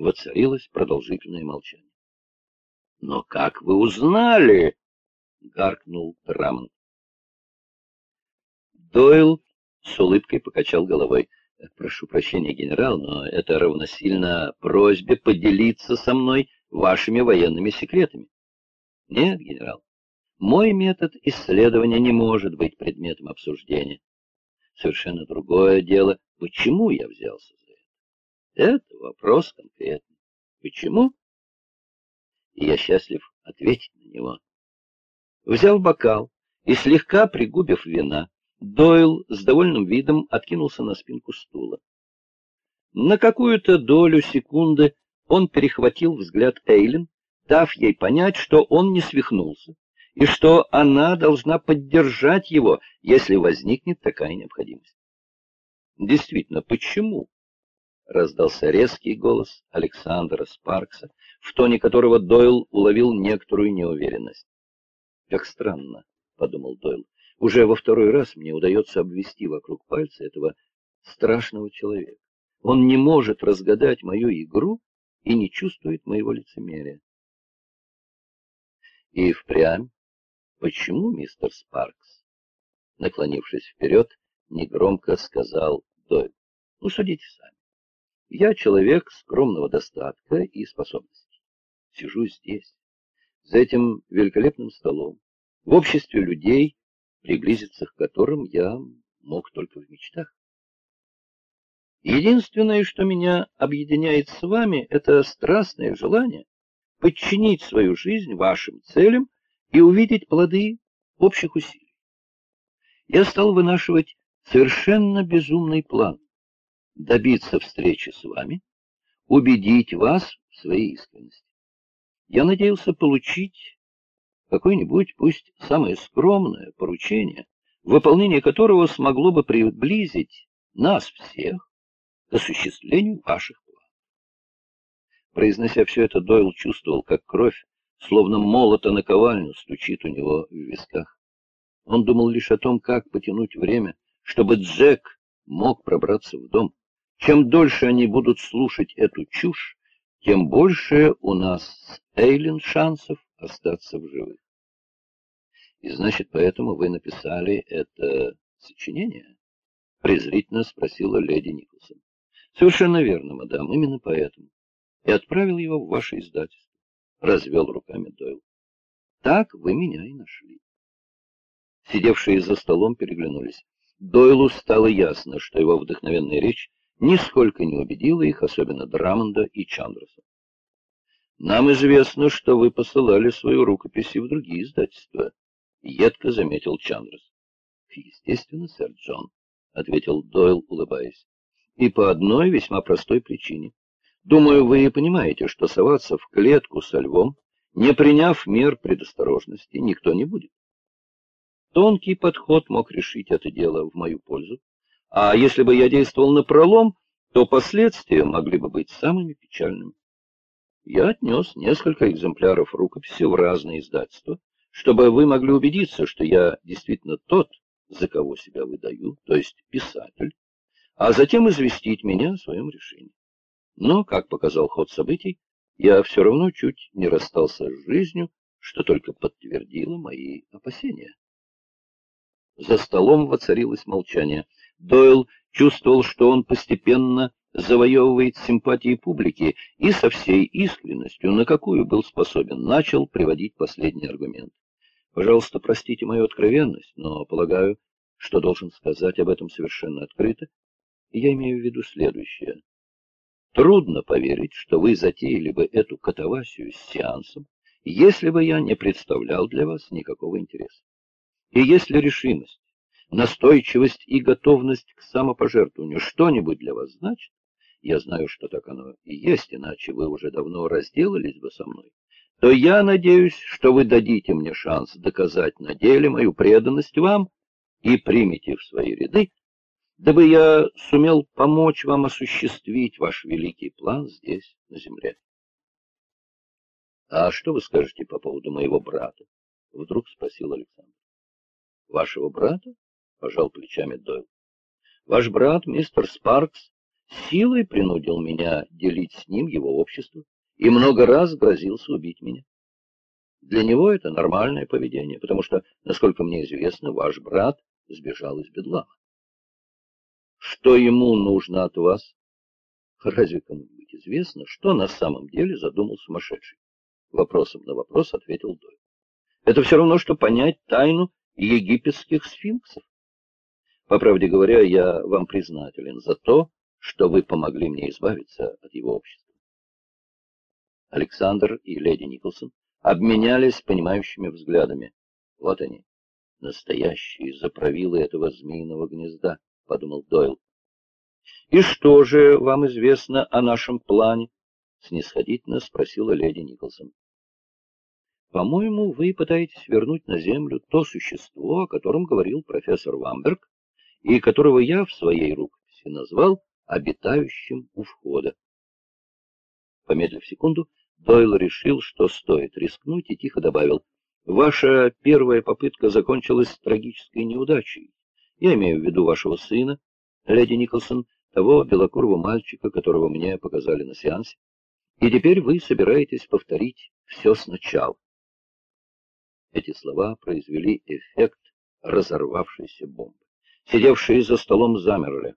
Воцарилось продолжительное молчание. — Но как вы узнали? — гаркнул Драмонт. Дойл с улыбкой покачал головой. Прошу прощения, генерал, но это равносильно просьбе поделиться со мной вашими военными секретами. Нет, генерал, мой метод исследования не может быть предметом обсуждения. Совершенно другое дело, почему я взялся это. Вопрос конкретный. Почему? И я счастлив ответить на него. Взял бокал и, слегка пригубив вина, Дойл с довольным видом откинулся на спинку стула. На какую-то долю секунды он перехватил взгляд Эйлин, дав ей понять, что он не свихнулся, и что она должна поддержать его, если возникнет такая необходимость. Действительно, почему? Раздался резкий голос Александра Спаркса, в тоне которого Дойл уловил некоторую неуверенность. Как странно, подумал Дойл. Уже во второй раз мне удается обвести вокруг пальца этого страшного человека. Он не может разгадать мою игру и не чувствует моего лицемерия. И впрямь, почему, мистер Спаркс? Наклонившись вперед, негромко сказал Дойл. Ну, судите сами. Я человек скромного достатка и способностей. Сижу здесь, за этим великолепным столом, в обществе людей, приблизиться к которым я мог только в мечтах. Единственное, что меня объединяет с вами, это страстное желание подчинить свою жизнь вашим целям и увидеть плоды общих усилий. Я стал вынашивать совершенно безумный план — добиться встречи с вами, убедить вас в своей искренности. Я надеялся получить какое-нибудь, пусть самое скромное, поручение, выполнение которого смогло бы приблизить нас всех к осуществлению ваших планов. Произнося все это, Дойл чувствовал, как кровь, словно молота на ковальню, стучит у него в висках. Он думал лишь о том, как потянуть время, чтобы Джек мог пробраться в дом. Чем дольше они будут слушать эту чушь, тем больше у нас с Эйлин шансов остаться в живых. И значит, поэтому вы написали это сочинение? Презрительно спросила леди Николсон. Совершенно верно, мадам, именно поэтому. И отправил его в ваше издательство. Развел руками Дойл. Так вы меня и нашли. Сидевшие за столом переглянулись. Дойлу стало ясно, что его вдохновенная речь нисколько не убедила их, особенно Драмонда и Чандраса. Нам известно, что вы посылали свою рукопись и в другие издательства, — едко заметил Чандрас. — Естественно, сэр Джон, — ответил Дойл, улыбаясь. — И по одной весьма простой причине. Думаю, вы понимаете, что соваться в клетку со львом, не приняв мер предосторожности, никто не будет. Тонкий подход мог решить это дело в мою пользу, а если бы я действовал напролом, то последствия могли бы быть самыми печальными. Я отнес несколько экземпляров рукописи в разные издательства, чтобы вы могли убедиться, что я действительно тот, за кого себя выдаю, то есть писатель, а затем известить меня о своем решении. Но, как показал ход событий, я все равно чуть не расстался с жизнью, что только подтвердило мои опасения. За столом воцарилось молчание. Дойл чувствовал, что он постепенно завоевывает симпатии публики и со всей искренностью, на какую был способен, начал приводить последний аргумент. Пожалуйста, простите мою откровенность, но полагаю, что должен сказать об этом совершенно открыто, я имею в виду следующее. Трудно поверить, что вы затеяли бы эту катавасию с сеансом, если бы я не представлял для вас никакого интереса. И если решимость, настойчивость и готовность к самопожертвованию что-нибудь для вас значит, я знаю, что так оно и есть, иначе вы уже давно разделались бы со мной, то я надеюсь, что вы дадите мне шанс доказать на деле мою преданность вам и примете в свои ряды, дабы я сумел помочь вам осуществить ваш великий план здесь, на земле. — А что вы скажете по поводу моего брата? — вдруг спросил Александр. — Вашего брата? — пожал плечами Дойл. — Ваш брат, мистер Спаркс, силой принудил меня делить с ним его общество и много раз грозился убить меня. Для него это нормальное поведение, потому что, насколько мне известно, ваш брат сбежал из бедлама. Что ему нужно от вас? Разве кому-нибудь известно, что на самом деле задумал сумасшедший? Вопросом на вопрос ответил Дойль. Это все равно, что понять тайну египетских сфинксов. По правде говоря, я вам признателен за то, что вы помогли мне избавиться от его общества. Александр и леди Николсон обменялись понимающими взглядами. Вот они, настоящие заправилы этого змеиного гнезда, — подумал Дойл. — И что же вам известно о нашем плане? — снисходительно спросила леди Николсон. — По-моему, вы пытаетесь вернуть на Землю то существо, о котором говорил профессор Вамберг, и которого я в своей рукописи назвал обитающим у входа. Помедлив секунду, Дойл решил, что стоит рискнуть, и тихо добавил, «Ваша первая попытка закончилась трагической неудачей. Я имею в виду вашего сына, леди Николсон, того белокурого мальчика, которого мне показали на сеансе. И теперь вы собираетесь повторить все сначала». Эти слова произвели эффект разорвавшейся бомбы. Сидевшие за столом замерли.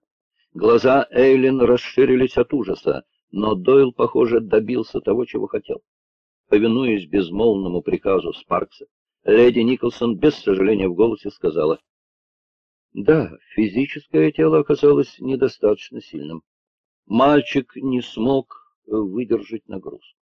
Глаза Эйлин расширились от ужаса но Дойл, похоже, добился того, чего хотел. Повинуясь безмолвному приказу Спаркса, леди Николсон без сожаления в голосе сказала, «Да, физическое тело оказалось недостаточно сильным. Мальчик не смог выдержать нагрузку.